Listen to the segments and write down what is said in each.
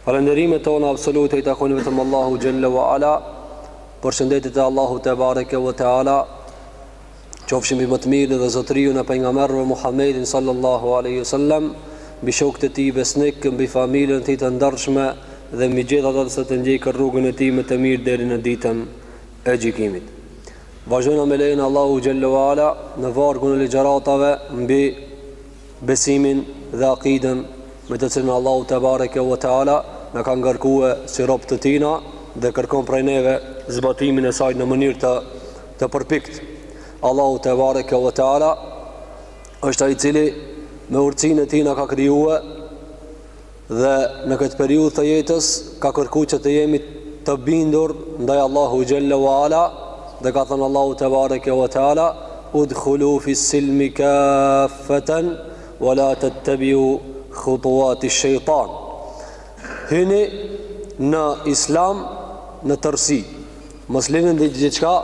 Falënderimet tona absolute i takojnë vetëm Allahut xhelle ve ala Përshëndetjet e Allahut tebareke ve teala Qofshin mbi më të mirin dhe zotëriun e pejgamberëve Muhammedin sallallahu aleyhi sallam Mbi shokët e tij besnik, mbi familjen e tij të ndershme Dhe mbi gjithë ata se e ndjekin rrugën e tij me të mirë deri në ditën e gjykimit Vazhdojna me lejen e Allahut xhelle ve ala Në vargun e ligjëratave mbi besimin dhe akiden me të cilën Allahu tebareke ve teala na ka ngarkue si rob të tijna dhe kërkon prej neve zbatimin e saj në mënyrë të përpikt Allahu tebareke ve teala është ai i cili me urtësinë e tij na ka krijue Dhe në këtë periudhë të jetës ka kërku që të jemi të bindur ndaj Allahut xhelle ve ala dhe ka thënë Allahu tebareke ve teala udhullu fi silmi kaffeten ve la tettebiu hutuvati shejtan hyni në islam në tërsi mos lini diçka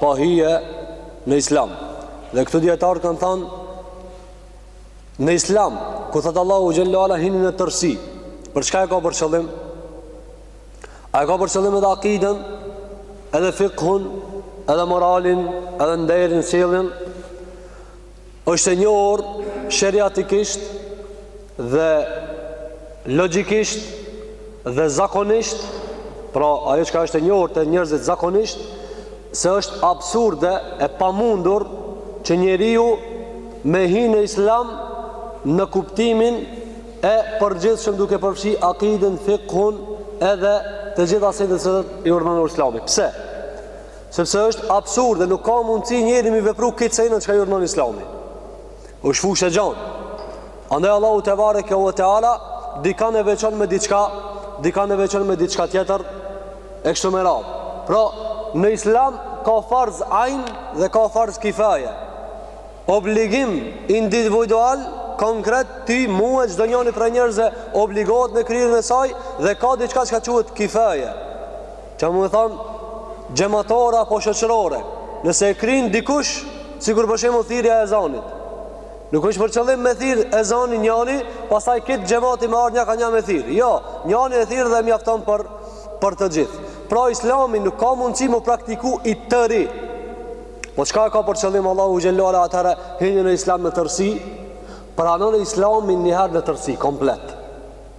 pa hy në islam dhe këtu dijetarët kanë thënë Në islam, ku thotë Allahu xhelle ve ala hini në tërsi, për çka e ka për qëllim? A e ka për qëllim edhe akiden, edhe fikhun, edhe moralin, edhe nderin, sjelljen? është e njohur sheriatikisht dhe logjikisht dhe zakonisht, pra ajo çka është e njohur te njerëzit zakonisht, se është absurde e pamundur që njeriu me hi në islam në kuptimin e përgjithshëm duke përfshi akiden, fikhun edhe të gjitha ato sene që i urdhnon islami. Pse? Sepse është absurde, nuk ka mundësi njeri mi vepru krejt senet çka i urdhnon islami. është fushë e gjanë. Andaj Allahu tebareke ve teala dikan e veçon me diçka, dikan e veçon me diçka tjetër e kështu me radhë. Pra, në Islam ka farz ain dhe ka farz kifaje. Obligim individual konkret ty mue çdonjoni prej njerëzve obligohet me kryerjen e saj dhe ka diçka çka quhet kifaje. Çka me than xhematore apo shoqërore, nëse e kryn dikush, sikur për shembull thirrja e ezanit. Nuk osht për qëllim me thirr ezanin njoni, pastaj krejt xhemati me ardh nja ka nja me thirr. Jo, njoni e thirr dhe mjafton për të gjithë. Pra Islami nuk ka mundësi m'u praktiku i tëri. Po çka e ka për qëllim Allahu xhelle ve ala atëherë hini në Islam në tërësi? Pranoni Islamin një herë në tërësi komplet.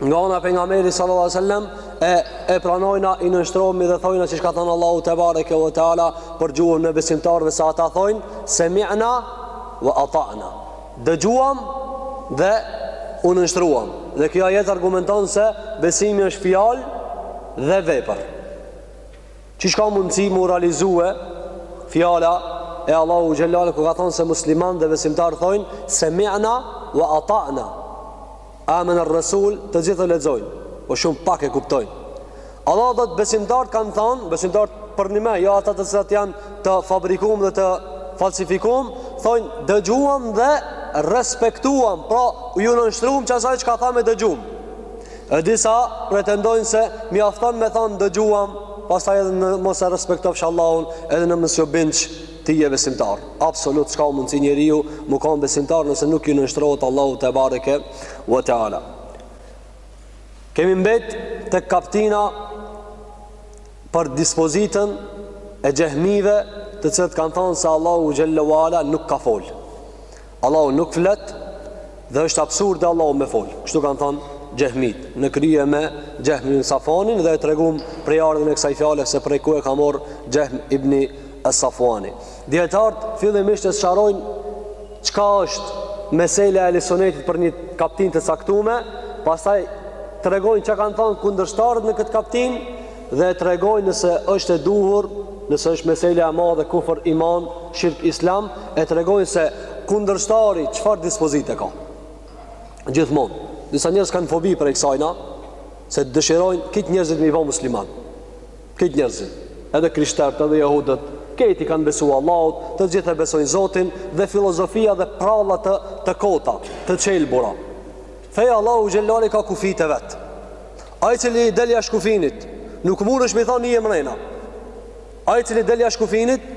Nga ana pejgamberit sallallahu alajhi wasallam e e pranojna i nënshtrohemi dhe thojna siç ka thënë Allahu te bareke ve teala për gjuhën e besimtarëve se ata thojnë semi'na wa ata'na. Dëgjuam dhe u nënshtruam. Dhe kjo ajet argumenton se besimi është fjalë dhe vepër. Çish ka mundësi mu realizue fjala e Allahu xhelle ala ku ka thënë se musliman dhe besimtar thojnë semi'na wa ata'na. Amen ar Rasul, të gjithë e lexojnë, po shumë pak e kuptojnë. Allahu thotë besimtarët kanë thënë, besimtarët përnime, jo ata të cilat janë të fabrikum dhe të falsifikum, thonë dëgjuam dhe respektuam, pra ju nënshtrum asaj çka tha e dëgjum. E disa pretendojnë se mjafton me thënë dëgjuam, pastaj edhe në mos e respektofsh Allahun, edhe në mos ju bindsh Ti je besimtar. Absolut s'ka mundësi njeriu mu kanë besimtar nëse nuk ju nënshtrohet Allahu tebareke ve teala. Kemi mbet te kaptina për dispozitën e xhehmive të cilët kanë thonë se Allahu xhelle ve ala nuk ka folë. Allahu nuk flet dhe është absurde Allahu me fol. Kështu kanë thënë Xhehmit në krye me Xhehm ibn Safuanin dhe e tregum prejardhjen e kësaj fjale se prej ku e ka marr Xhehm ibni Safuani. Dietart fillimisht e sqarojnë çka është mesela e Ehli Sunetit për një kaptin të caktume, pastaj tregojnë çka kanë thënë kundërshtarët në këtë kaptin Dhe tregojnë nëse është e duhur, nëse është meselja e madhe kufër iman, shirk islam, e tregojnë se kundërshtari çfarë dispozite ka. Gjithmonë, disa njerëz kanë fobi prej kësajna, se dëshirojnë krejt njerëzit me i bo musliman. Krejt njerëzit, edhe krishterët, edhe jehudët, krejt i kanë besu Allahut, të gjithë e besojnë Zotin dhe filozofia dhe pralla të, të kota, të çelbura. Feja e Allahut xhelle ala i ka kufijtë e vet. Ai cili del jashtë kufinit, nuk mundesh me i thonë je mrena. Ai cili del jashtë kufinit,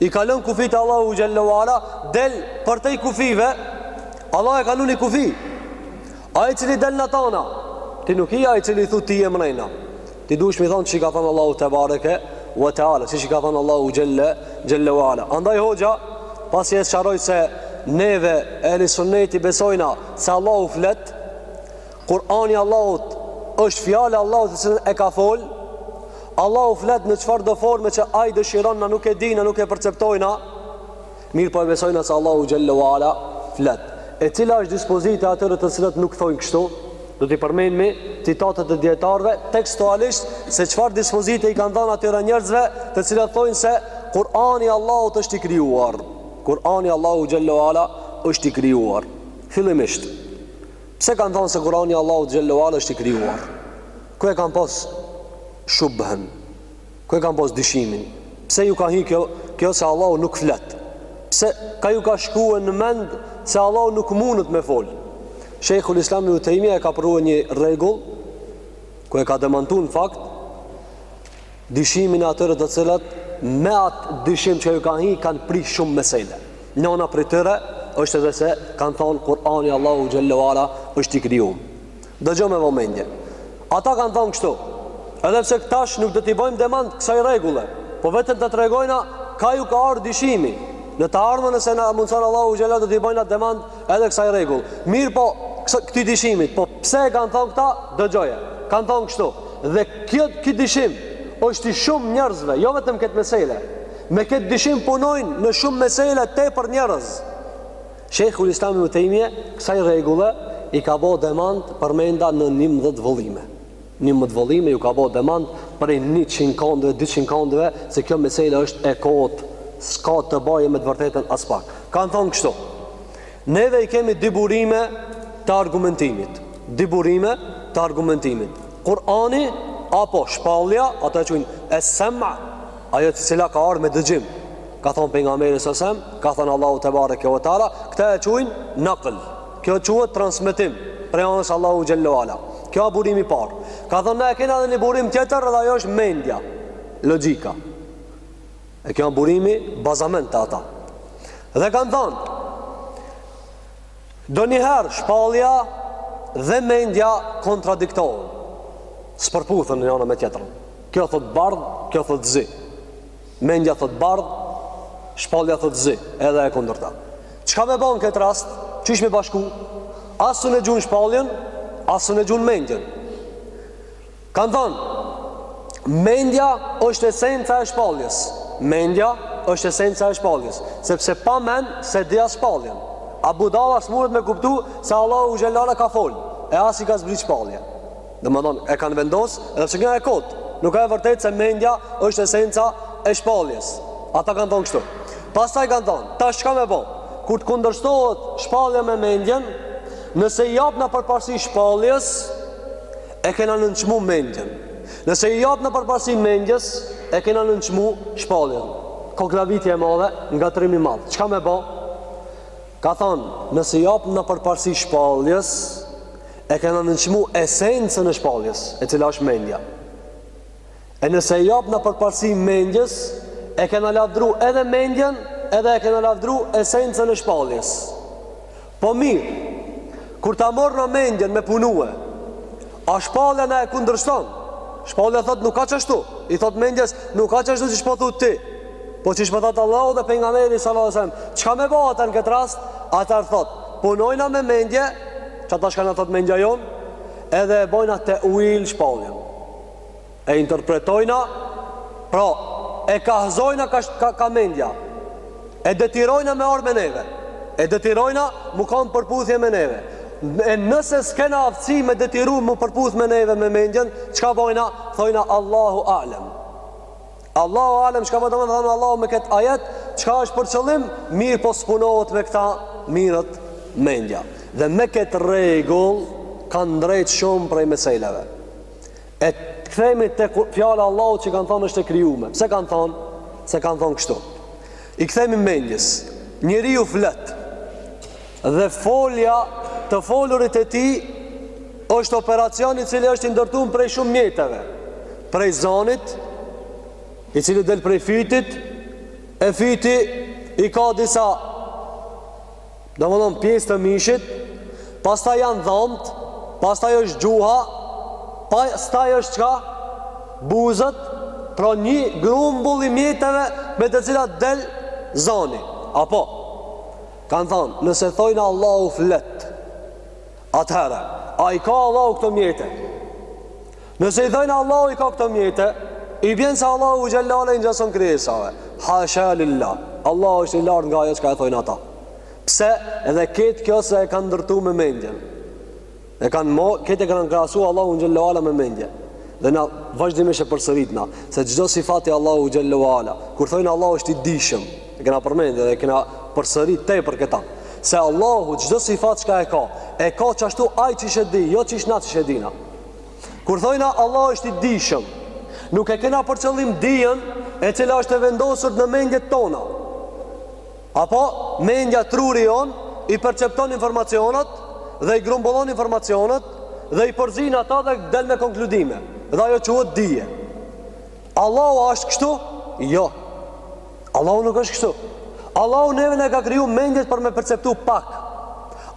i kalon kufijtë e Allahut xhelle ala, del përtej kufive, Allah e ka lon ni kufi. Ai cili del n'at ana, ti nuk je ai cili i thu ti je mrena. Ti duhesh me i thonë si ka thonë Allahu tebareke Wa ta'ala Siç i ka thonë Allahu xhelle xhelle wa ala Andaj hoxha Pasi e sqaroi se Neve ehli sunneti besojna Se Allahu flet Kur'ani i Allahut është fjala e Allahut se e ka fol Allahu flet në çfarëdo forme që ai dëshiron Na nuk e dina na nuk e perceptojna Mirëpo e besojna se Allahu xhel-le ue ala flet. E cila është dispozita e atyre të cilët nuk thonë kështu? Do t'i përmendmi citatet e dijetarëve tekstualisht se çfarë dispozite i kanë dhënë atyre njerëzve të cilët thonë se Kur'ani i Allahut është i krijuar. Kur'ani i Allahu xhalla u ala është i krijuar. Fillimisht, pse kanë thënë se Kur'ani i Allahut xhalla u ala është i krijuar? Ku e kanë pas shubhen? Ku e kanë pas dyshimin? Pse ju ka hy kjo, kjo se Allahu nuk flet? Pse ka ju ka shkue në mend se Allahu nuk mundet me fol? Shejkhul Islam në Utejmija e ka përrua një regull, ku e ka demantu në fakt, dyshimin e atyre të cilat me atë dyshim që ju kanë hi kanë pri shumë mesele njona për tëre është edhe se kanë thonë Kurani Allahu Gjellewala është i kriju Dëgjo me vëmendje. Ata kanë thënë kështu, Edhe pse tash nuk do t'i bëjmë demand kësaj rregulle, po vetëm ta tregojna ka ju ka ardhur dyshimi. Në të ardhmen nëse na mundëson Allahu xhela do t'i bëjna demand edhe kësaj rregull. Mirë po, kësë, këtij dyshimit, po pse e kanë thënë këta? Dëgjoje. Kanë thënë kështu, dhe kjo ky dyshim është i shumë njerëzve, jo vetëm këtë mesele. Me këtë dyshim punojnë në shumë mesele tepër njerëz. Shejhul Islam Ibn Tejmije kësaj rregulle i ka bërë demand përmenda në 11 vëllime. 11 vëllime ju ka bërë demand prej 100 kondëve, 200 kondëve, se kjo mesele është e kot, s'ka të bëjë me të vërtetën as pak. Kan thonë kështu. Neve i kemi dy burime të argumentimit. Dy burime të argumentimit. Kur'ani apo shpallja, ata e quajnë es-sam'a, Ajo të cila ka ardhë me dëgjim Ka thonë Pejgamberi s.a.v.s. Ka thonë Allahu tebareke ve teala Këta e quajnë nakl Kjo quhet transmetim prej anës Allahu xhel-le ue ala Kjo a burimi i parë Kan thonë na e kena edhe një burim tjetër Dhe ajo është mendja Logjika E kjo a burimi bazament te ata Dhe kanë thonë Ndonjëherë shpallja Dhe mendja kontradiktohen S'përputhen njana me tjetrën Kjo thotë bardhë, kjo thotë zi. Mendja thotë bardhë, shpallja thotë zi, edhe e kundërta. Çka me bo n' këtë rast? Qysh me i bashku? As s'un e gjun shpalljen, as s'un e gjun mendjen. Kan thon, mendja është esenca e shpalljes. Mendja është esenca e shpalljes, sepse pa mend s'e di as shpalljen. A budalla s'munet me kuptu se Allahu xhel-le ue ala ka fol, e a s'i ka zbrit shpallje. Domethënë, e kanë vendos edhe pse kjo është e kotë. Nuk o e vërtetë se mendja është esenca e shpalljes. Ata kanë thonë kështu. Pastaj kanë thonë, tash çka me bo? Kur të kundërshtohet shpallja me mendjen, nëse i japna përparësi shpalljes, e kena nënçmu mendjen. Nëse i japna përparësi mendjes, e kena nënçmu shpalljen. Koklavitje e madhe, ngatërrim i madh. Çka me ba? Kanë thonë, Nëse i japna përparësi shpalljes, e kena nënçmu esencën e shpalljes, e cila është mendja. E nëse i japna përparësi mendjes, e kena lavdru edhe mendjen, edhe e kena lavdru esencën e shpalljes. Po mirë, kur ta morrna mendjen me punue, A shpallja na e kundërshton? Shpallja thot nuk o qashtu. I thot mendjes, nuk o qashtu qysh po thot ti. Po qysh po thot Allahu dhe pejgamberi sallallahu alajhi wasallam, çka me bo atëherë në këtë rast? Atëherë thot, punojna me mendje, ata çka na thot mendja jon, edhe e bëjna te'uil shpalljen. E interpretojna, pra, e kahëzojna ka, ka, ka mendja. E detyrojna me ardh me neve. E detyrojna me u kon n'përputhje me neve. E nëse s'kena aftësi me detyru mu përputh me neve me mendjen, çka bojna? Thojna Allahu Alem. Allahu Alem, çka po do me thonë Allahu me këtë ajet, çka është për qëllim, mirëpo s'punohet me këta, mirret mendja. Dhe me këtë rregull, kanë ndreq shumë prej meseleve. E kthehemi te fjala e Allahut që kanë thonë është e krijume. Pse kanë thonë? Se kanë thonë kështu. I kthehemi mendjes. Njeriu flet. Dhe folja të folurit e tij është operacion i cili është i ndërtum prej shumë mjeteve. Prej zonit, i cili del prej fytit, e fyti i ka disa Domethënë pjesë të mishit, pastaj janë dhomtë, pastaj është gjuha, pastaj është çka? Buzët, pra një grumbull i mjeteve me të cilat del zoni. A po kanë thonë, nëse thojna Allahu flet, atëherë a i ka Allahu këto mjete? Nëse thojna Allahu i ka këto mjete, i bjen se Allahu xhallale i ngjason krijesave. Hasha lillah. Allahu është i lartë nga ajo çka e thojnë ata. Pse? Edhe këtë kjo se e kanë ndërtu me mendjen. E kanë mo, këtë e kanë krahasu Allahun xhallale me mendje. Dhe na vazhdimisht e përsëritna se çdo sifat i Allahu xhallale, kur thojna Allahu është i dijshëm, e kena përmend dhe e kena përsërit tepër këta. Se Allahu çdo sifat çka e ka, e ka qashtu ai qysh e di, jo qysh na qysh e dina. Kur thojna Allah është i dijshëm, nuk e kena për qëllim dijen e cila është e vendosur në mendjet tona. Apo mendja truri jonë i percepton informacionet dhe i grumbullon informacionet dhe i përzin ata dhe del me konkludime. Dhe ajo quhet dije. Allahu është kështu? Jo. Allahu nuk është kështu. Allahu neve na e ka kriju mendjen për me perceptu pak.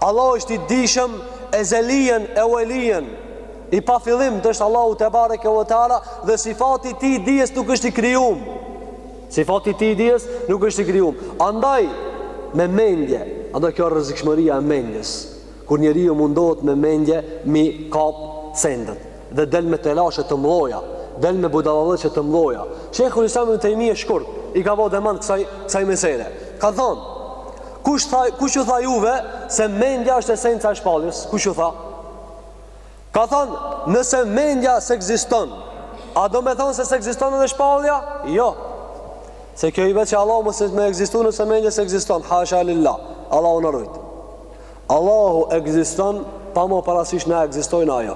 Allahu është i dijshëm ezelijen euelijen. I pafillimtë është Allahu tebareke ue teala dhe sifati i tij i dijes nuk është i krijum. Sifati i tij i dijes nuk është i krijum. Andaj me mendje, andaj kjo rrezikshmëria e mendjes. Kur njeriu mundohet me mendje m'i kap sendet dhe del me telashe të mdhoja, del me budallallëqe të mdhoja. Shejhul Islam Ibn Tejmije shkurt i ka bo demant kësaj kësaj mesele. Ka thënë, Kush tha, kush ju tha juve se mendja është esenca e shpalljes? Kush ju tha? Ka thënë, nëse mendja s'ekziston, a domethonë se s'ekziston edhe shpallja? Jo. Se kjo i vjen që Allahu mos me ekzistu nëse mendja s'ekziston. Hasha lillah. Allahu na ruejt. Allahu ekziston pa marr parasysh na ekzistojm a jo.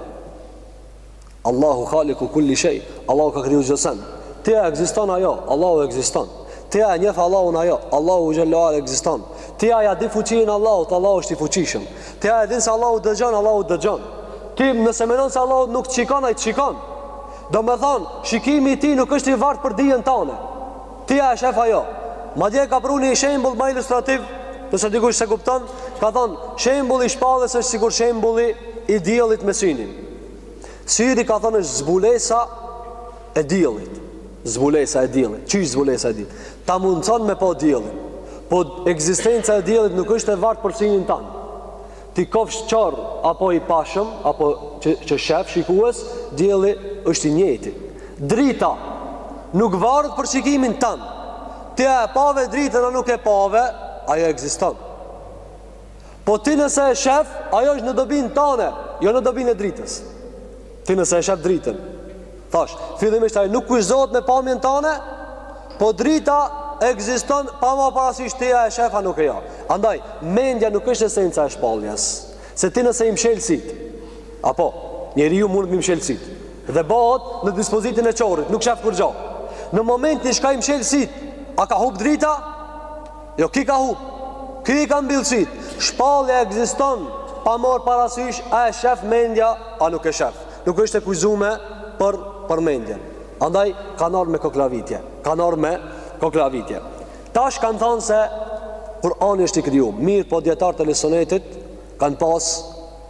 Allahu haliku kul-li shej. Allahu ka kriju çdo sen. Ti a ekziston a jo? Allahu ekziston. Ti a e njeh Allahun a jo? Allahu xhallahu ekziston. Ti a ja di fuqinë Allahut? Allahu është i fuqishëm. Ti a e din se Allahu dëgjon? Allahu dëgjon. Ti nëse mendon se Allahu nuk t'shikon, ai t'shikon. Domethonë, shikimi i tij nuk është i varët për dijen tane. Ti a e shef a jo? Madje ka pru ni shembull ma ilustrativ, nëse dikush s'e kupton, ka thonë, shembulli i shpalljes është sikur shembulli i diellit me synin. Syri ka thonë është zbulesa e diellit. Zbulesa e diellit. Qysh zbulesa e diellit? Ta mundëson me pa diellin. Po ekzistenca e diellit nuk është e varët për synin tan. Ti kofsh qorr apo i pashëm apo që që shef shikues, dielli është i njëjti. Drita nuk varet për shikimin tan. Ti a e pave dritën a nuk e pave, ajo ekziston. Po ti nëse e shef, ajo është në dobinë tane, jo në dobinë e dritës. Ti nëse e shef dritën, Thash, fillimisht ai nuk kushtëzohet me pamjen tane, po drita ekziston pa marr parasysh ti a e shef a nuk e jo. Andaj, mendja nuk është esenca e shpalljes. Se ti nëse i mshel sytë, apo, njeriu mund m'i mshel sytë, dhe bohet në dispozitin e qorrit, nuk shef kurgjo. Në momentin shka i mshel sytë, a ka hup drita? Jo ky ka hup, ky i ka mbyll syt, shpallja ekziston pa marr parasysh a e shef mendja a nuk e shef. Nuk është e kushtëzume për për mendjen. Andaj kanë ardh me koklavitje, kanë ardh me koklavitje. Tash kanë thënë se Kur'ani është i krijuar, mirëpo dijetarët e ehli Sunetit kanë pas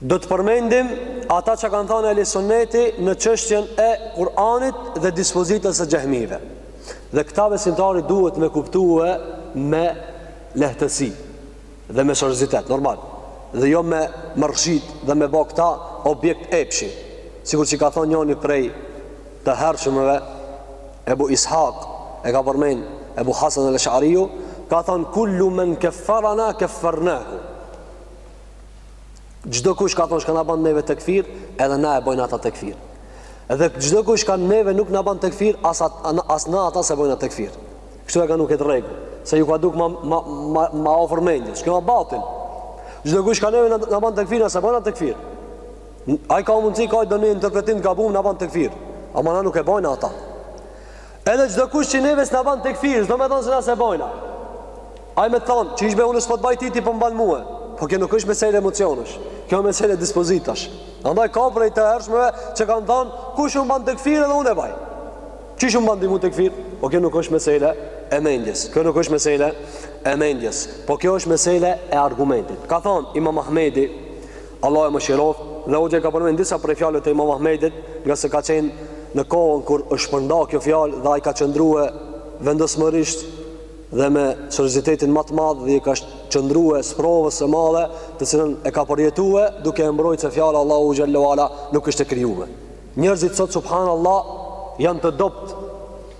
Do të përmendim ata që kanë thënë Ehli Sunneti në çështjen e Kur'anit dhe dispozitës së xhehmive. Dhe këta besimtari duhet me kuptue me lehtësi dhe me seriozitet, normal. Dhe jo me marrëzi dhe me bo këta objekt epshi. Sikur që ka thonë njoni prej të hershmëve, Ebu Ishak e ka përmen Ebu Hasan el Eshariu, ka thonë kullu men kefferana keffernahu. Çdo kush ka thonë që na ban neve tekfir, edhe na e bojna ata tekfir. Edhe çdokush qi neve nuk na ban tekfir, as as na ata s'e bojna tekfir. Kështu e ka nuk është rregull, se iu ka duk ma ma ma, ma ofër mendjes. Çka ka batin? Çdokush qi neve na, na ban tekfir, na s'e bojna tekfir. Ai ka mundsi ka ndonji interpretim të gabum na ban tekfir. Ama na nuk e bojna ata. Edhe çdo kush që neve s'na ban tekfir, s'do me thonë se na s'e bojna. Ai me thonë, qysh be unë s'po të baj ti, ti po m'ban mue. Po kjo nuk është mesele emocionesh, kjo është mesele dispozitash. Andaj ka prej të hershmeve që kanë thonë, kush m'ban tekfir edhe unë e baj. Qysh m'ban ti mu tekfir? Po kjo nuk është mesele e mendjes. Kjo nuk është mesele e mendjes. Po kjo është mesele e argumentit. Ka thonë, imam Ahmedi, Allahu e mëshiroftë, dhe hoxha i ka përmend disa prej fjalëve të Imam Ahmedit, ngase ka qenë në kohën kur është shpërnda kjo fjalë dhe ai ka qëndrue vendosmërisht dhe me seriozitetin ma të madh dhe i ka qëndrue sprovës së madhe të cilën e ka përjetue duke e mbrojtë se fjala Allahut xhelle ue ala nuk është e krijume. Njerëzit sot subhanallah janë të dobët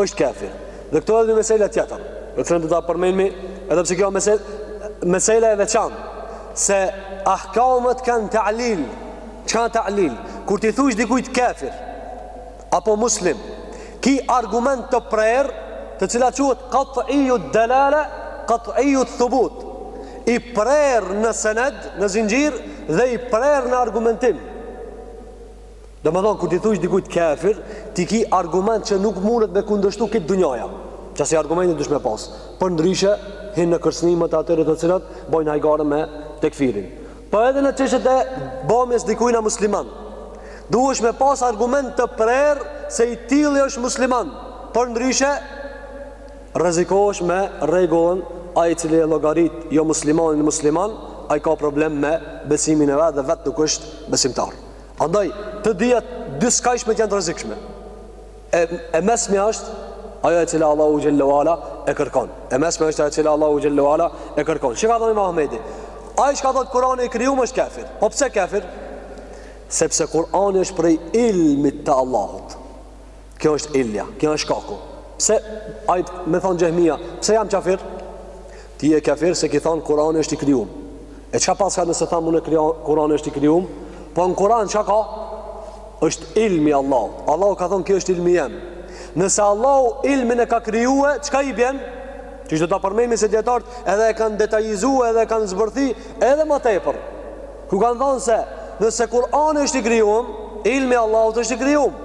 është kafir. Dhe këtu edhe ni mesele tjetër, të cilën do ta përmendmi, edhe pse kjo mesel mesela e veçantë se ahkamet kanë ta'lil. Çka ta'lil? Kur t'i thujsh dikujt kafir apo muslim, ki argument të prerë, e cila quhet qat'iyyu dalala, qat'iyyu thubut. I prerë në sened, në zinxhir dhe i prerë në argumentim. Do me thonë, kur t'i thujsh dikujt kefir, ti ki argument që nuk mundet me kundështu krejt dynjaja. Qasi argumenti duhesh me pas. Përndryshe, hin në kërcnimet e atyre të cilët, bojnë hajgare me tekfirin. Po edhe në çështjet e bamjes dikujna musliman. Duhesh me pas argument të prerë se i tilli është musliman. Përndryshe, rrezikohesh me rregullën ai i cili e llogarit jomuslimanin musliman, ai ka problem me besimin e vet dhe vetë nuk është besimtar. Andaj, të dyja dy skajshmet janë të rrezikshme. E, e mesmja është ajo e cila Allahu xhelle ue ala e kërkon. E mesmja është ajo e cila Allahu xhelle ue ala e kërkon. Çka thon imam Ahmedi? Ai çka thotë Kurani i krijum është kefir. Po pse kefir? Sepse Kurani është prej ilmit të Allahut. Kjo është ilja, kjo është shkaku. Pse ai me thon xhehmia, pse jam kafir? Ti je kafir se ki thon Kurani është i krijuar. E çka paska nëse tham unë Kurani është i krijum? Po në Kur'an çka ka? Është ilmi i Allahut. Allahu ka thon kjo është ilmi jem. Nëse Allahu ilmin e ka kriju, çka i bjen? Qi do ta përmendim se dietart edhe e kanë detajizu edhe e kanë zbërthi edhe ma tepër. Ku kanë thënë se nëse Kur'ani është i krijum, ilmi i Allahut është i krijum.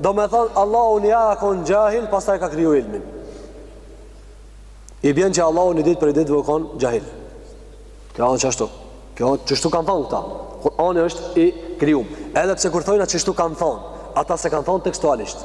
Domethonë Allahu një ja a kon xhahil, pastaj ka kriju ilmin. I bjen që Allahu një ditë për një ditë u kon xhahil. Kjo është qashtu. Kjo qështu kanë thënë këta. Kur'ani është i krijum. Edhe pse kur thojna qështu kanë thënë, ata s'e kanë thënë tekstualisht.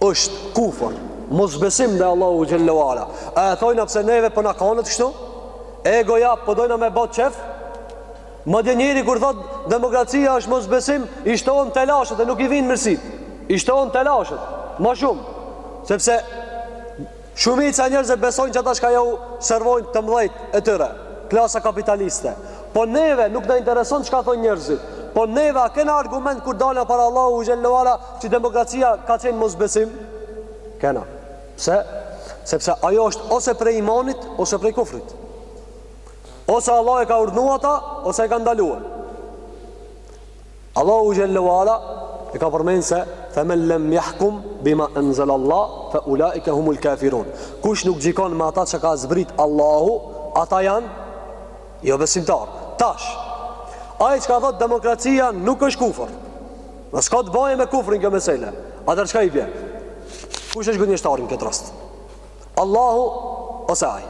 Është kufër, mosbesim ndaj Allahut xhel-le ue ala. A e thojna pse neve po na kënet kështu? Egoja, po dojna me bo qef? Madje njeri kur thot demokracia është mosbesim, i shtohen telashet e nuk i vinë mirësitë. I shtohen telashet, ma shumë. Sepse Shumica e njerëzve besojnë që ata çka jau servojnë të mdhajt e tyre, klasa kapitaliste. Po neve nuk na intereson çka thonë njerëzit. Po neve a kena argument kur dalna para Allahut xhel-le ue ala që demokracia ka qenë mosbesim? Kena. Pse? Sepse ajo është ose prej imanit ose prej kufrit. Ose Allahu e ka urdhëruar ata ose e ka ndaluar. Allahu xhel-le ue ala e ka përmend se femen lem yahkum bima enzel Allah fe ulaike humul kafirun. Kush nuk gjykon me ata çka zbrit Allahu, ata janë jo besimtar. Tash, ai çka thot demokracia nuk është kufër. Jo s'ka të bëjë me kufrin kjo mesele. Atëherë çka i bje? Kush është gënjeshtar n'këtë rast? Allahu ose ai?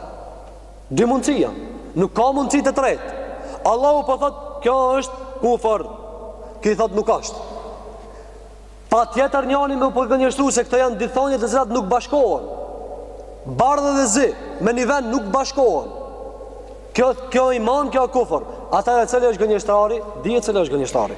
Dy mundësi janë. Nuk ka mundësi të tretë. Allahu po thot, kjo është kufër. Ky thot nuk është. Patjetër njani me u përgënjeshtru se këto janë dy thonie të cilat nuk bashkohen. Bardhë dhe zi m'një vend nuk bashkohen. Kjo kjo iman, kjo kufër. Atëherë cili është gënjeshtari, dihet cili është gënjeshtari.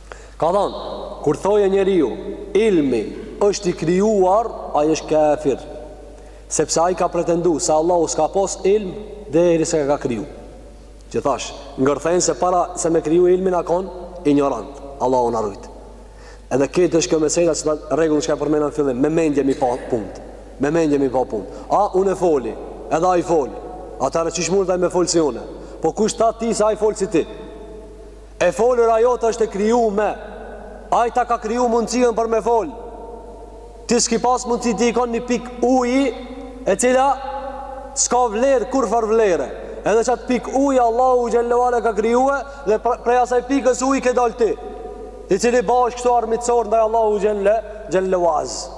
Ka thënë, Kur thoje njeriu, Ilmi është i krijuar, ai është kafir, sepse ai ka pretenduar se Allahu s'ka pas ilm derisa e ka kriju. Që thash, ngërthen se para se me kriju ilmin a kon injorant. Allahu na rujt. Edhe këtë është kjo mesela qeta rregull që e kam përmend në fillim, me mendje m'i pa punët. Me mendje m'i pa punët. A, unë e foli, edhe ai foli. Atëherë qysh mundet me folë si une. Po kush t'tha ty se ai folë si ti? E folura jote është e krijume Ai ta ka kriju mundësinë për me fol Ti s'ki pas mundësi ti je kon një pik uji E cila s'ka vlerë kurfar vlere Edhe qatë pik uji Allahu xhelle ue ala e ka krijue Dhe prej asaj pikës uji ke dal ti I cili bahesh kështu armiqsor ndaj Allahut xhelle ue azze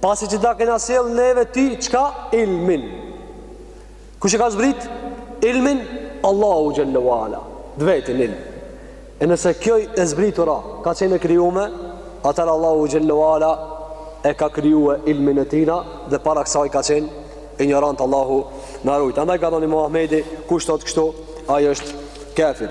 Pasi që ta kena sjell neve ti çka ilmin. Kush e ka zbrit ilmin? Allahu xhelle ue ala. Të vetin ilm. E nëse kjo e zbritura ka qenë e krijume, atëra Allahu xhelle ue ala e ka krijue ilmin e tina dhe para kësaj ka qenë injorant, Allahu na rujt. Andaj ka thënë Imam Ahmedi, kush thotë kështu, ai është kafir.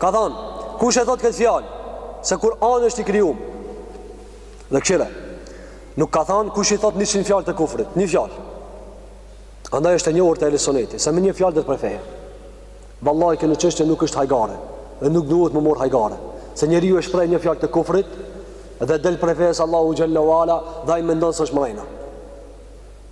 Ka thënë, kush e thotë këtë fjalë, se Kur'ani është i krijum. Dhe kqyre, nuk ka thënë kush i thotë 100 fjalë të kufrit, një fjalë. Andaj është e njohur te Ehli Suneti, se me një fjalë del prej feje. Vallahi kjo çështje nuk është hajgare dhe nuk duhet m'u marr hajgare, se njeriu e shpreh një fjalë të kufrit dhe del prej fesë së Allahut xhelle ue ala dhe ai mendon se është mrejna.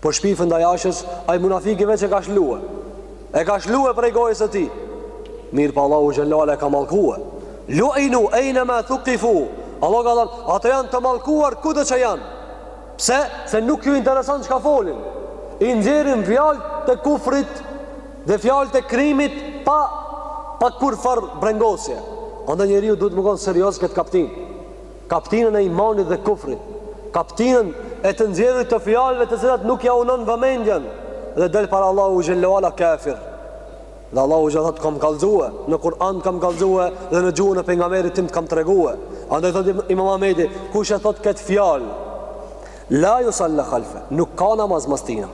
Po shpifën ndaj Aishës, ai munafiki veç e ka shlue. E ka shlue prej gojës së tij. Mirëpo Allahu xhelle ue ala e ka mallkue. Lu'inu aynama thuqifu. Allahu ka thënë, ata janë të mallkuar kudo që janë. Pse? Se nuk ju intereson çka folin. I nxjerrin fjalët e kufrit dhe fjalët e krimit pa pa kurfar brengosje. Andaj njeriu duhet me kon serioz këtë kaptin. kaptinën e imanit dhe kufrit, kaptinën e të nxjerrit të fjalëve të cilat nuk ja vnon vëmendjen dhe del para Allahut xhelle ue ala kafir. Dhe Allahu xhelle ue ala thot të kam kallxue, në Kur'an të kam kallxue dhe në gjuhën e pejgamberit tim të kam tregue. Andaj thotë Imam Ahmedi, kush e thot këtë fjalë, la yusalla khalfe, nuk ka namaz mas tina.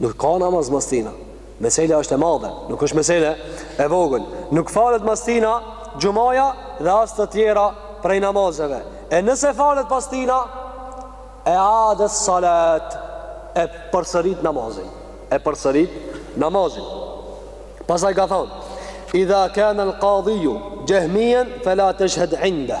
Nuk ka namaz mas tina. Meselja është e madhe, nuk është mesele e vogël. Nuk falet mas tina xhumaja dhe as të tjera prej namazeve. E nëse falet mas tina, e adet salat e përsërit namazin. E përsërit namazin. Pastaj ka thënë: "Idha kana al-qadhi jahmiyan fala tashhad 'inda."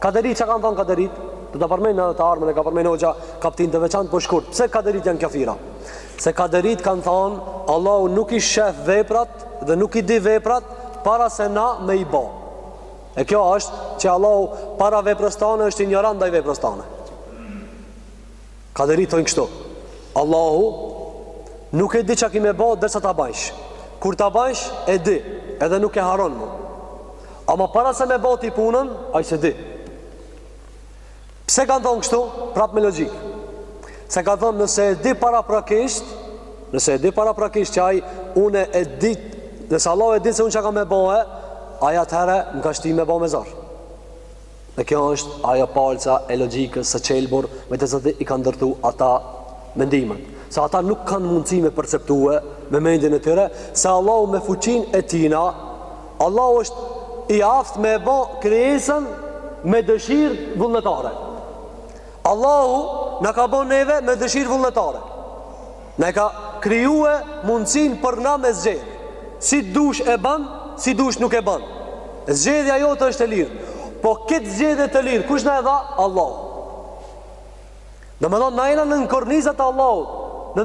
Kaderit, ça kanë thënë kaderit? Do ta përmend në të ardhmen e ka përmend hoxha kaptin të veçantë po shkurt. Pse kaderit janë kafira? Se kaderit kanë thënë Allahu nuk i sheh veprat dhe nuk i di veprat para se na me i bë. E kjo është që Allahu para veprës tane është injorant ndaj veprës tane. Kaderitë thojnë kështu, Allahu nuk e di çka ki me bo derisa ta bajsh. Kur ta bajsh e di, edhe nuk e harron mo. Ama para se me bo ti punën, ai s'e di. Pse kanë thonë kështu? Prap me logjikë. Se kanë thonë nëse e di paraprakisht, nëse e di paraprakisht që ai unë e di, nëse Allahu e di se unë çka kam me bo, ai atëherë më ka shti me bo me zor. Dhe kjo është ajo palca e logjikës së qelbur me të cilën i kanë ndërtu ata mendimet. Se ata nuk kanë mundësi me perceptue me mendjen e tyre, se Allahu me fuqinë e tina, Allahu është i aftë me e bo krijesën me dëshirë vullnetare. Allahu na ka bo neve me dëshirë vullnetare. Na e ka krijue mundësinë për na me zgjedh. Si dush e ban, si dush nuk e ban. Zgjedhja jote është e lirë. Po këtë zgjedhje të lirë, kush na e dha? Allahu. Domethonë, na jena nën kornizat e Allahut. Në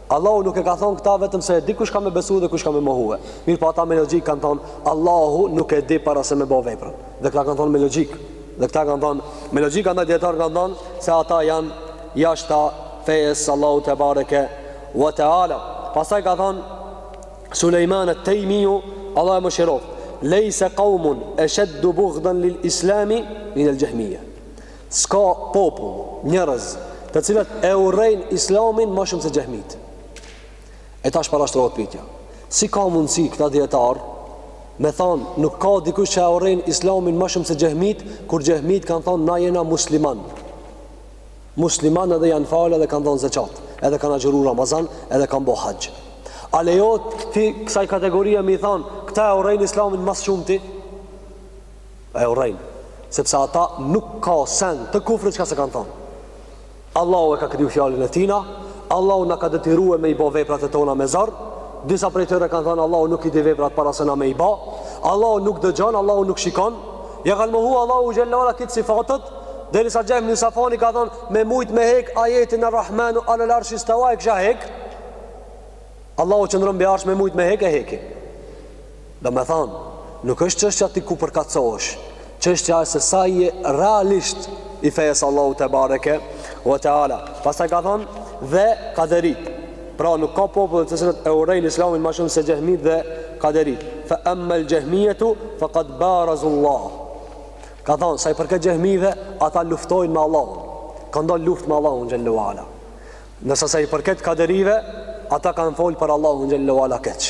Allahu nuk e ka thonë këta vetëm se e di kush ka me besu dhe kush ka me mohue. Mirëpo ata me logjikë kanë thonë, Allahu nuk e di para se me bo veprën. Dhe këta kanë thonë me logjikë. Dhe këta kanë thonë, me logjikë andaj dijetarët kanë thonë, se ata janë jashta fejes Allahut tebareke ve teala. Pastaj ka thonë, Sulejman et-Tejmiju, Allahu e mëshiroftë, lejse kaumun esheddu bugdan lil islami, minel xhehmije. S'ka popull, njerëz, të cilët e urrejnë Islamin më shumë se xhehmitë. E tash parashtrohet pyetja. Si ka mundësi këta dijetarë me thon nuk ka dikush që e urren Islamin më shumë se xhehmitë, kur xhehmitë kanë thon na jena musliman. Musliman edhe janë falë edhe kanë dhënë zeqat, edhe kanë agjëru Ramazan, edhe kanë bo haxh. A lejohet ti kësaj kategorie me i thon, këta e urrejnë Islamin më shumë ti? E urrejnë, sepse ata nuk ka send të kufrit çka s'e kanë thonë. Allahu e ka kriju fjalën e tina, Allahu na ka detyrue me i bo veprat e tona me zor, disa prej tyre kanë thonë Allahu nuk i di veprat para se na me i bo, Allahu nuk dëgjon, Allahu nuk shikon, ia kanë mohu Allahut xhelle ala krejt sifatet, derisa Xhehm ibn Safvani ka thonë me mujtë me hek ajetin Er-Rahmanu alel arshi steva e kisha hek, Allahu qëndron mbi arsh me mujtë me hek e heki. Domethënë, nuk është çështja ti ku përkatësohesh, çështja është se sa je realisht i fejes së Allahut tebareke ve teala. Pastaj ka thënë dhe kaderitë. Pra nuk ka popull të cilët e urrejnë Islamin më shumë se xhehmitë dhe kaderitë. Fa amma al-jahmiyatu faqad barazu Allah. Ka thënë sa i përket xhehmive, ata luftojnë me Allahun. Kanë dalë luftë me Allahun xhelle ve ala. Ndërsa sa i përket kaderive, ata kanë folë për Allahun xhelle ve ala keq.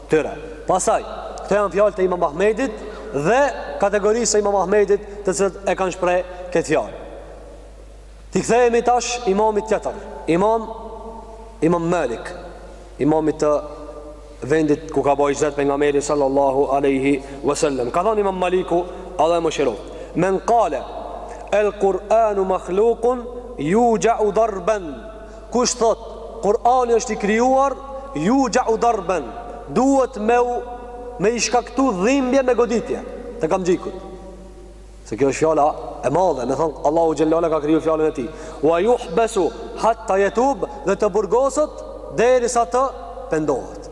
tyre. Pastaj, këto janë fjalë të Imam Ahmedit dhe kategorisë së Imam Ahmedit, të cilët e kanë shpreh këtë fjalë. T'i kthehemi tash imamit tjetër, Imam Imam Malik, imamit të vendit ku ka bë hixhret pejgamberi sallallahu alaihi wasallam. Ka thënë Imam Maliku, Allahu e mëshiroftë. Men qala el Kur'anu makhluqun yuja'u darban Kush thotë, Kur'ani është i krijuar, yuja'u darban, duhet me u me i shkaktu dhimbje me goditje të kamxhikut. Se kjo është fjalë e madhe, me thonë Allahu xhelle ala ka kriju fjalën e tij. Wa juhbesu hatta jetub dhe të burgoset derisa të pendohet.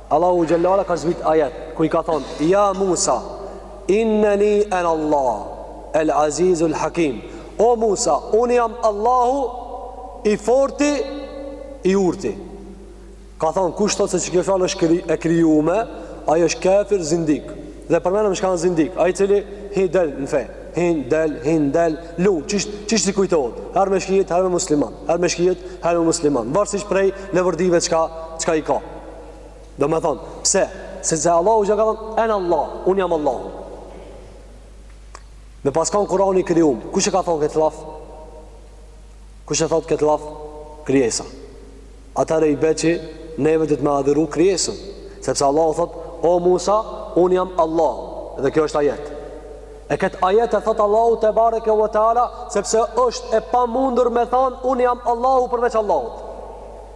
Allahu xhelle ala ka zbrit ajet kur i ka thonë Ja Musa Inneni en Allah El Azizu El Hakim O Musa Unë jam Allahu I forti I urti Ka thonë Kush thotë se që kjo fjalë është kri, e krijume Ai është kafir zindik Dhe përmendëm çka â zindik Ai i cili hin del në fe Hin del, hin del Lun, qysh t'i kujtohet Her me shkijet, her me musliman Her me shkijet, her me musliman Varësisht prej leverdive çka, çka i ka Domethonë, pse? Sepse Allahu që ka thonë, enë Allah, unë jam Allahu. Me pas kanë Kur'ani i krijum, kush e ka thonë këtë llaf? Kush e thotë këtë llaf? Krijesa. Atëherë i bie që neve duhet me adhuru krijesën. Sepse Allahu thotë, o Musa, unë jam Allahu. Dhe kjo është ajet. E këtë ajet e thotë Allahu tebareke ve teala, sepse është e pamundur me thonë, unë jam Allahu përveç Allahut.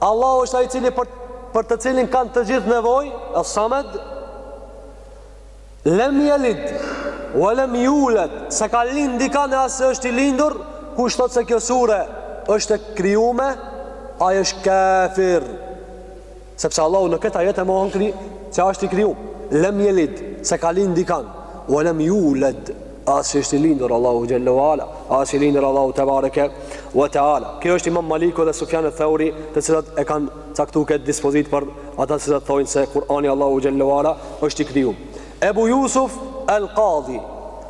Allahu është ai i cili për për të cilin kanë të gjithë nevojë, As-Samad. Lem yalid wa lam yulad, s'e ka lind dikan e as s'është i lindur, kush thotë se kjo sure është e krijuar, ai është kafir. Sepse Allahu në këtë ajet e mohon kri, se është i krijuar. Lem yalid, s'e ka lind dikan, wa lam yulad, as është i lindur Allahu xhelle ve ala, as i lindur Allahu tebareke ve teala. Kjo është Imam Maliku dhe Sufjan eth-Thauri, të cilët e kanë caktuar këtë dispozitë për ata që thonë se Kur'ani i Allahut xhelle ve ala është i krijuar. Ebu Jusuf al-Qadhi,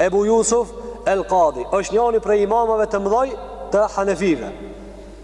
Ebu Jusuf al-Qadhi është njëri prej imamëve të mëdhoj të Hanefive.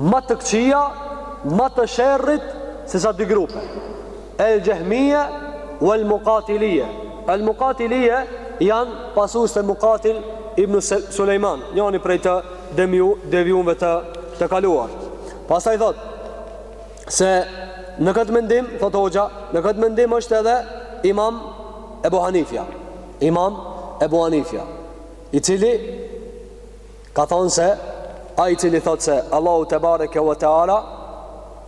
Më të këqija, më të sherrit se sa dy grupe. El Jahmiya wal Muqatiliya. El Muqatiliya janë pasues të Muqatil ibn Sulejman, njëri prej të demiu devijumve të të kaluar. Pastaj thot se në këtë mendim, thot hoxha, në këtë mendim është edhe Imam Ebu Hanifja. Imam Ebu Hanifja, i cili Ka thënë se, Ai i cili thotë se Allahu tebareke ve teala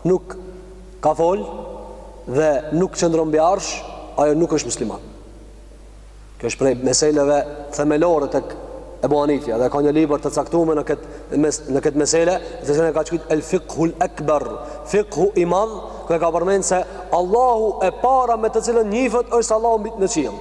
nuk ka fol dhe nuk qëndron mbi arsh, ajo nuk është musliman. Kjo është prej meseleve themelore tek Ebu Hanifja dhe ka një libër të caktume në këtë mes në këtë mesele, të cilën e ka qujt El Fikhul Ekber, Fikhu i Madh, ku e ka përmendur se Allahu e para me të cilën njifet është se Allahu mbi në qiell.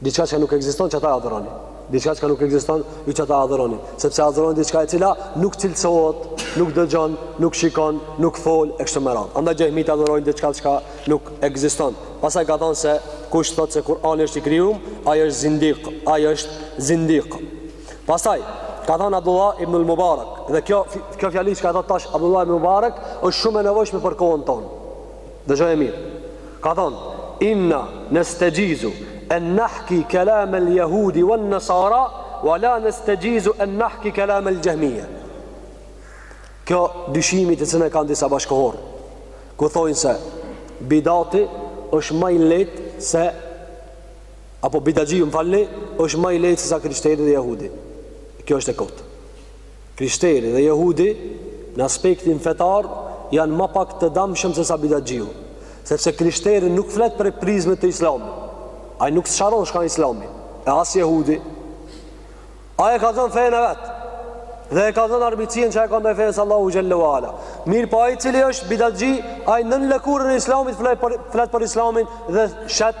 Diçka që nuk ekziston që ata e adhuroni. Diçka që nuk ekziston ju që ata e adhuroni. Sepse adhuroni diçka e cila nuk cilësohet, nuk dëgjon, nuk shikon, nuk fol e kështu me radhë. Andaj xhehmit adhurojnë diçka që nuk ekziston. Pastaj ka thënë se kush thotë se Kur'ani është i krijum, ai është zindik, ai është zindik. Pastaj ka thënë Abdullah ibn al-Mubarak, dhe kjo kjo fjali që e thotë tash Abdullah ibn Mubarak është shumë e nevojshme për kohën tonë. Dëgjoje mirë. Ka thonë, Inna nestexhizu en nahki kelam el jehudi wan nesara, wa la nestexhizu en nahki kelam el xhehmije. Kjo dyshim të cilën e kanë disa bashkëkohorë, ku thonë se bidati është më i lehtë se apo bidatxhiu më falni, është më i lehtë se sa krishterët e jehudit. Kjo është e kotë. Krishteri dhe jehudi, në aspektin fetar, janë ma pak të damshëm sesa bidatxhiu, sepse krishteri nuk flet prej prizme të Islamit. Ai nuk sqaron çka Islami, e as jehudi. Ai e ka dhënë fenë e vet dhe e ka dhënë armiqësinë që e ka ndaj fesë së Allahut xhelle ue ala. Mirpo ai i cili është bidatxhi, ai nën lëkurën e Islamit flet për flet për Islamin dhe shet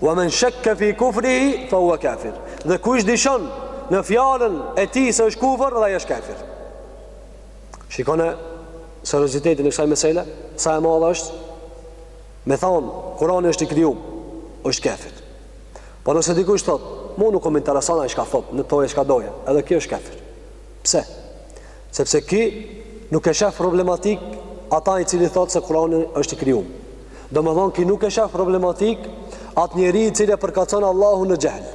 Wa man shakka fi kufrihi fa huwa kafir. Dhe kush dyshon në fjalën e tij se është kufër, edhe ai është kafir. Shikone seriozitetin e kësaj mesele, sa e madhe është? Me than, Kurani është i krijum, është kafir. Po nëse dikush thot, "Mu nuk më intereson ai çka thot, në toje çka doje." Edhe kjo është kafir. Pse? Sepse ky nuk e shef problematik ata i cili thot se Kurani është i krijum. Domethën ky nuk e shef problematik at njeri i cili e përshkruan Allahun në xhehl.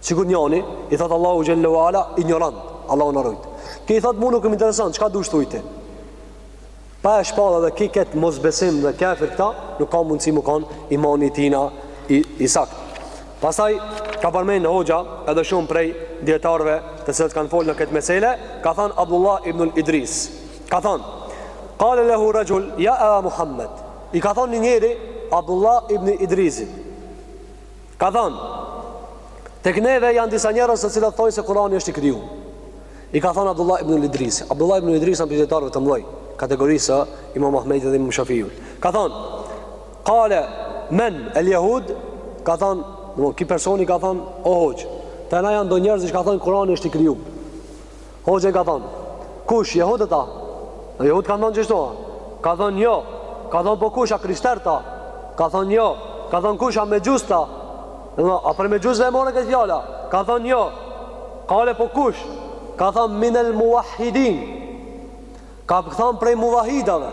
Sikur njani i thot Allahut xhelle ue ala injorant, Allahu na rujt. Ky i thot mu nuk më intereson, çka dush thuj ti. Pa e shpalla edhe ki këtë mosbesim dhe kefir këta, nuk ka mundësi me kanë imani i tina i, i saktë. Pastaj, ka përmenë hoxha edhe shumë prej djetarve të cilët kanë folë në këtë mesele, ka thanë Abdullah ibnul Idris. Ka thanë, kale lehu rexhul, ja Eba Muhammed. I ka thanë një njeri, Abdullah ibnul Idrisit. Ka thënë, Tek neve janë disa njerëz të cilët thonë se Kurani është i krijuar. I ka thënë Abdullah ibn Idris. Abdullah ibn Idris është prej dijetarëve të mëdhenj, kategorisë së Imam Ahmedit dhe Imam Shafiut. Ka thënë, "Qale men al-yahud" Ka thënë, domthonë, ky personi ka thënë, "O hoxhë, te na janë do njerëz që ka thënë Kurani është i krijuar." Hoxha ka thënë, Kush, jehudët a? Dhe jehudët kanë thënë qështu a? Ka thënë jo. Ka thënë po kush a krishterët a? Ka thënë jo. Ka thënë kush a mexhusët a? Domethënë a prej mexhusëve e more këtë fjalë a? Ka thënë jo. Kale po kush? Ka thënë minel muwahhidin. Ka thënë prej muvahidave.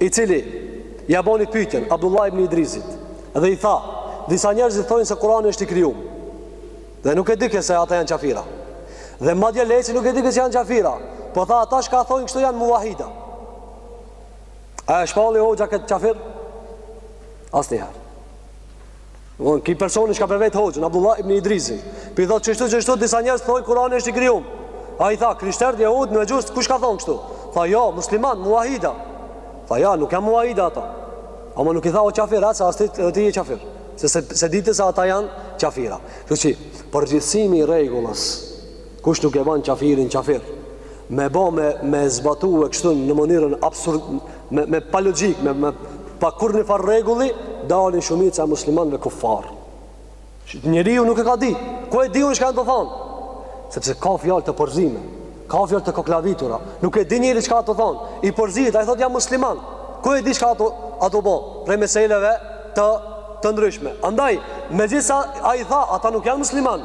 i cili ia boni pyetjen Abdullah ibn Idrizit dhe i tha, Disa njerëzit thonë se Kurani është i krijuar. Dhe nuk e dike se ata janë qafira. Dhe madje le që nuk e dike se janë qafira. Po tha ata shka thonë kështu janë muvahida. A e shpalli hoxha këtë qafir? Asnjëherë. Domthon ky personi çka po e vet hoxhën Abdullah ibn Idrizin, p'i thotë qështu qështu disa njerëz thonë Kurani është i krijuar. Ai tha, krishterë, jehud, mexhust, kush ka thonë kështu? Tha, jo, musliman, muahida. Tha, ja, nuk janë muahida ata. Ama nuk i tha o qafir, atë se as ti, ti je qafir. Se, se, s'e dite se ata janë qafira. Kështu që, përgjithsimi i rregullës, kush nuk e ban qafirin qafir, me ba me, me zbatue kështu në mënyrën absurd, Me, me pa logjikë, me, me pa kurrnjëfarë rregulli, dalin shumica e muslimanve kufar. Njeriu nuk e ka di, ku e di unë shka a tu thonë? Sepse ka fjalë të përzime, ka fjalë të koklavitura, nuk e di njeri shka a tu thonë, i përzit, ai thotë jam musliman, ku e di shka a tu, a tu bo, prej meseleve të, të ndryshme. Andaj, megjithëse ai tha, ata nuk janë musliman,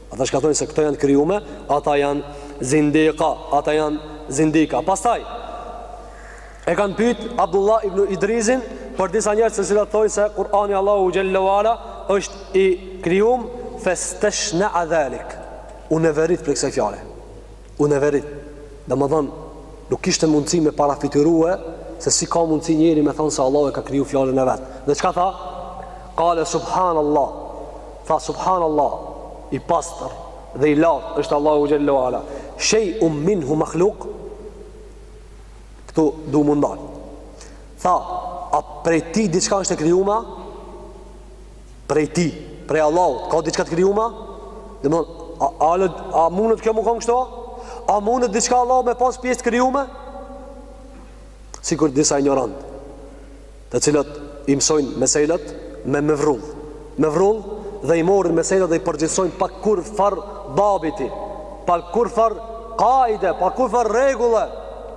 Ata shka thojnë se këto janë krijume, ata janë zindika, ata janë zindika. Pastaj, e kanë pytë Abdullah ibn Idrizin për disa njerëz të cilët thojnë se Kur'ani Allahu xhelle u ala është i krijumë, festeshne'a dhalik, u neverit prej kësaj fjale. U neverit, domethënë nuk kishte mundësi me parafytyrue se si ka mundësi njeri me thonë se Allahu e ka kriju fjalën e vet. Dhe çka tha? Qale subhanallah. Tha subhanallah, i pastër dhe i lartë është Allahu xhelle u ala. Shay'un minhu makhluq? Këtu du m'u ndal. Tha, a prej tij diçka është e krijume a? prej tij, prej Allahut, ka diçka të krijume a? Domethënë, a, a, a, a mundet kjo me kon kështu? A mundet diçka Allahu me pas pjesë të krijume? Sikur disa injorant, të cilët i mësojnë meselat me me vrull, me vrull dhe i morin meselat dhe i përgjithsojnë pa kurrfarë dabiti, pa kurrfarë kaide, pa kurrfarë rregulle.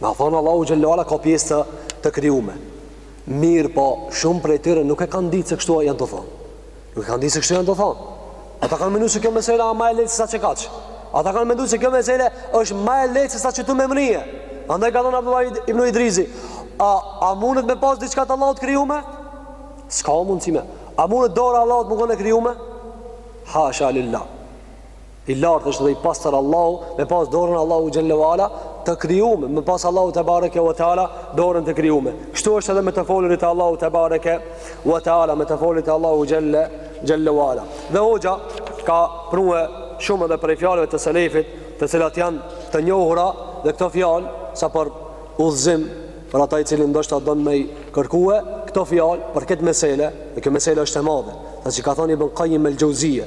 Na thonë Allahu xhelle ve ala ka pjesë të, të krijume. Mirë po, shumë prej tyre nuk e kanë ditë se kështu janë tu thonë. Nuk e kanë ditë se kështu janë tu thonë. Ata kanë mendu se kjo mesele ma e lehtë sesa kaq. Ata kanë mendu se kjo mesele është ma e lehtë sesa qëtu me mrrije. Andaj ka thonë Abdullah ibn Idrisi, a, a mundet me pas diçka të Allahut krijume? S'ka mundësi me. A mundet dora Allahut me konë e krijume? Hasha lillah. I lartë është edhe i pastër Allahu, me pas dorën Allahu xhelle ve ala të krijume, me pas Allahu te bareke ve teala dorën të krijume. Kështu është edhe me të folurit e Allahu te bareke ve teala, me të folurit e Allahu xhelle ve ala. Dhe hoxha ka prue shumë edhe prej fjalëve të selefit, të cilat janë të njohura dhe këto fjalë sa për udhëzim për ata i cili ndoshta don me i kërkue këto fjalë për këtë mesele, dhe kjo mesele është e madhe. Sa si ka thonë Ibn Kajim el-Xheuzije,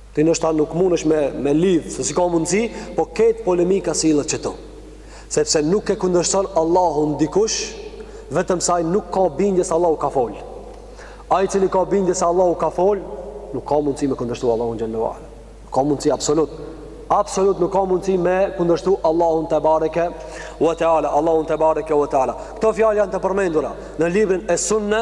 Ti ndoshta nuk mundesh me me lidh, se si ka mundësi, po krejt polemika sillet qëtu. Sepse nuk e kundërshton Allahun dikush, vetëm se ai nuk ka bindje se Allahu ka fol. Ai i cili ka bindje se Allahu ka fol, nuk ka mundësi me kundërshtu Allahun xhelle ve ala. Nuk ka mundësi absolut. Absolut nuk ka mundësi me kundërshtu Allahun te bareke ve teala, Allahun te bareke ve teala. Këto fjalë janë të përmendura në librin e Sunne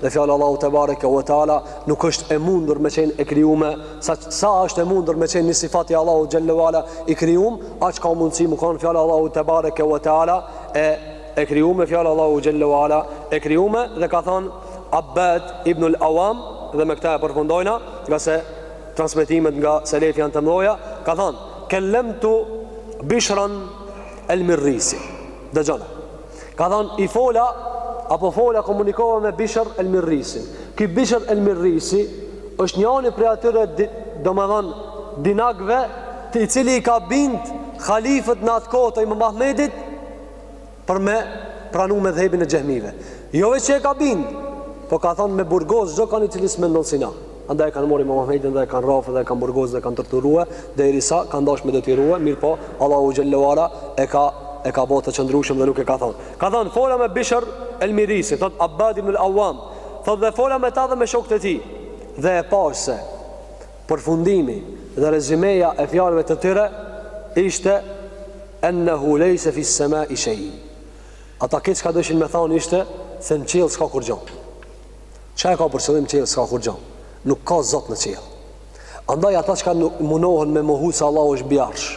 Dhe fjala Allahu te bareke ve teala nuk është e mundur me qenë e krijume, sa sa është e mundur me qenë një sifat i Allahu xhelle ve ala i krijum, aq ka mundësi me kanë fjala Allahu te bareke ve teala e e krijume fjala Allahu xhelle ve ala e krijume dhe ka thanë Abbad ibn al-Awam dhe me këta e përfundojna, ngase transmetimet nga selefi janë të mdhoja, ka thanë kellemtu bishran el-mirrisi. Dëgjone. Ka thanë i fola apo fola komunikova me Bishr El Mirrisin. Ky Bishr El Mirrisi është njani prej atyre domethën dinakëve të i cili i ka bind halifët në atë kohë të Imam Ahmedit për me pranu medhhebin e xehmive. Jo veç që e ka bind, po ka thanë me burgos çdo kanë i cili s'mendon si na. Andaj e kanë marrë Imam Ahmedin dhe e kanë rrafë dhe e kanë burgosë dhe e kanë torturue, derisa kanë dashtë me detyrue, mirëpo Allahu xhelle ve ala e ka e ka bo të qëndrueshëm dhe nuk e ka thonë. Ka thënë, fola me Bishr el-Mirisi, thotë Abbad ibn al-Awwam, thotë dhe fola me ta dhe me shokët e tij, dhe e pashë se përfundimi dhe rezimeja e fjalëve të tyre ishte ennehu lejse fis semai shei. Ata krejt çka dojshin me thonë ishte se në qiell s'ka kurrgjo. Çka e ka për qëllim qiell s'ka kurrgjo. Nuk ka Zot në qiell. Andaj ata çka munohen me mohu se Allahu është mbi arsh,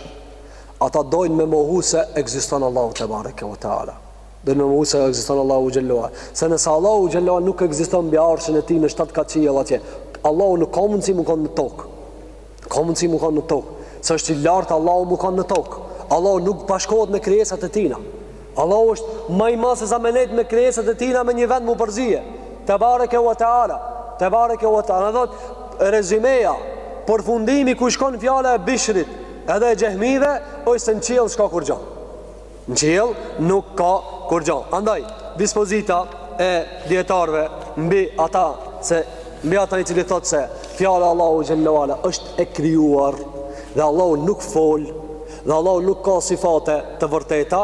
ata dojnë me mohu se ekziston Allahu te bareke ve teala. Dojnë me mohu se ekziston Allahu xhelle ve ala. Se nëse Allahu xhelle ve ala nuk ekziston mbi arshin e tij në shtat kat qiell atje, Allahu nuk ka mundësi me kon në tokë. Ka mundësi mu kanë në tokë Se është i lartë Allahu mu kanë në tokë Allahu nuk bashkohet me krijesat e tina Allahu është ma i madh se sa me nejt me krijesat e tina me një vend mu përzie Tebareke wa teala Tebareke wa teala Do thotë rezymeja Përfundimi ku shkon fjala e bishrit Edhe e gjehmive është se në qiell ska kurgjo Në qiell nuk ka kurgjo. Andaj, dispozita e dijetarve mbi ata se mbi atan i cili thot se fjala e Allahu xhelle wa ala është e krijuar dhe Allahu nuk fol dhe Allahu nuk ka sifate të vërteta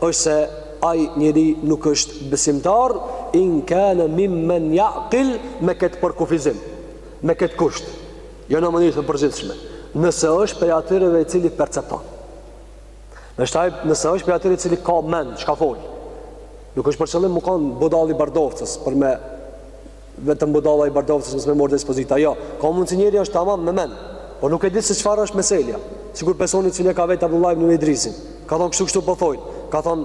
është se ai njeri nuk është besimtar in kane mimmen jakil me këtë përkufizim me këtë kusht jo në mënyrë të përgjithshme nëse është prej atyreve i cili percepton Nëse ai nëse është prej atyre i cili ka mend, çka fol. Nuk është për qëllim mu kanë budalla i Bardovcës për me vetëm budalla i Bardovcës mos me marr dispozita. Jo, ka mundsi njeri është tamam me mend, por nuk e di se çfarë është meselja. Sikur personi i cili e ka vetë Abdullah ibn Idrisin, ka thon kështu kështu po thojnë, ka thon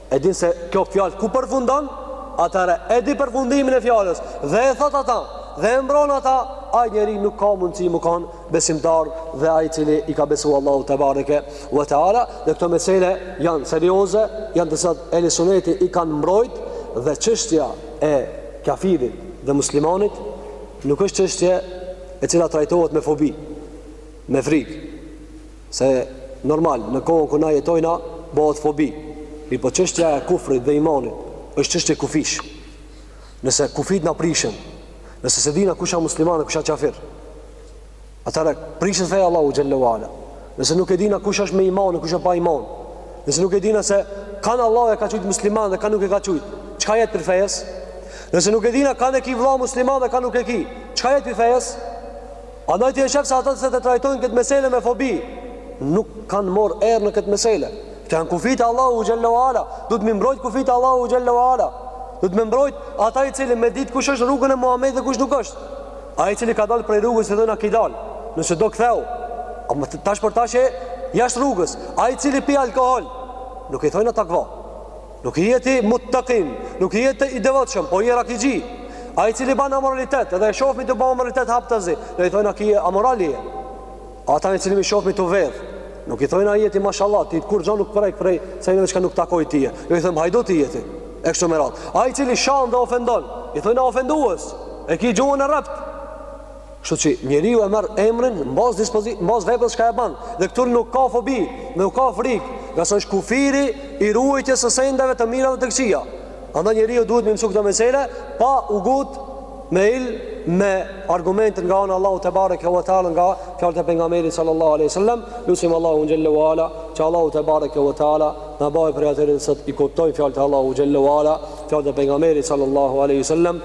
E din se kjo fjalë ku përfundon? Atëherë e di përfundimin e fjalës dhe e thot ata dhe e mbron ata, ai njeri nuk ka mundësi mu kanë besimtar dhe ai i cili i ka besuar Allahu tebareke ve teala dhe këto mesele janë serioze, janë të cilat ehli suneti i kanë mbrojt dhe çështja e kafirit dhe muslimanit nuk është çështje e cila trajtohet me fobi, me frikë. Se normal në kohën kur na jetojna bëhet fobi. Mirpo çështja e kufrit dhe imanit është çështje kufish. Nëse kufit na prishen, nëse se dina kush janë muslimanë, kush janë kafir. Atëherë prishet feja e Allahu xhelle ue ala. Nëse nuk e dina kush është me iman, kush është pa iman. Nëse nuk e dina se kanë Allahu e ka qujt musliman dhe kanë nuk e ka qujt. Çka jet prej fejes? Nëse nuk e dina kanë e ki vëlla musliman dhe kanë nuk e ki. Çka jet prej fejes? Andaj ti e shef se ata se t'e trajtojnë këtë mesele me fobi, nuk kanë marr erë në këtë mesele. Këto janë kufit e Allahu xhelle ue ala, duhet m'i mbrojt kufit e Allahu xhelle ue ala. Duhet me mbrojt ata i cili me ditë kush është rrugën e Muhamedit dhe kush nuk është. Ai i cili ka dalë prej rrugës se i thojna ki dal, nëse do ktheu. Ama tash për tash je jashtë rrugës, ai i cili pi alkool, nuk i thojna takva. Nuk je ti muttaqin, nuk je ti i devotshëm, po je rakixhi. Ai i cili bën amoralitet dhe e shohmi tu ba amoralitet haptazi, na i thojna ki amoral. Ata i cili e shohmi tu vjedh, nuk i thojna je ti mashallah, ti kurgjo nuk prek prej seneve çka nuk takojn ty. Jo i thojm hajdut je ti. E kështu me radhë. Ai i cili shan dhe ofendon, i thojna ofendues. E ki gjuhën e rrept. Kështu që njeriu e merr emrin mbas dispozit, mbas veprës çka e ban. Dhe këtu nuk ka fobi, me u ka frikë, nga sa është kufiri i ruajtjes së sendeve të mira dhe të këqija. Andaj njeriu duhet me mësu këto mesele pa u ngut me ilm me argumente nga ana e Allahut te bareke ve teala nga fjalët e pejgamberit sallallahu alaihi wasallam, lutim Allahu xhelle ve ala, që Allahu te bareke ve teala na bajë prej atyre që i kuptojnë fjalët e Allahut xhelle ve ala, fjalët e pejgamberit sallallahu alaihi wasallam.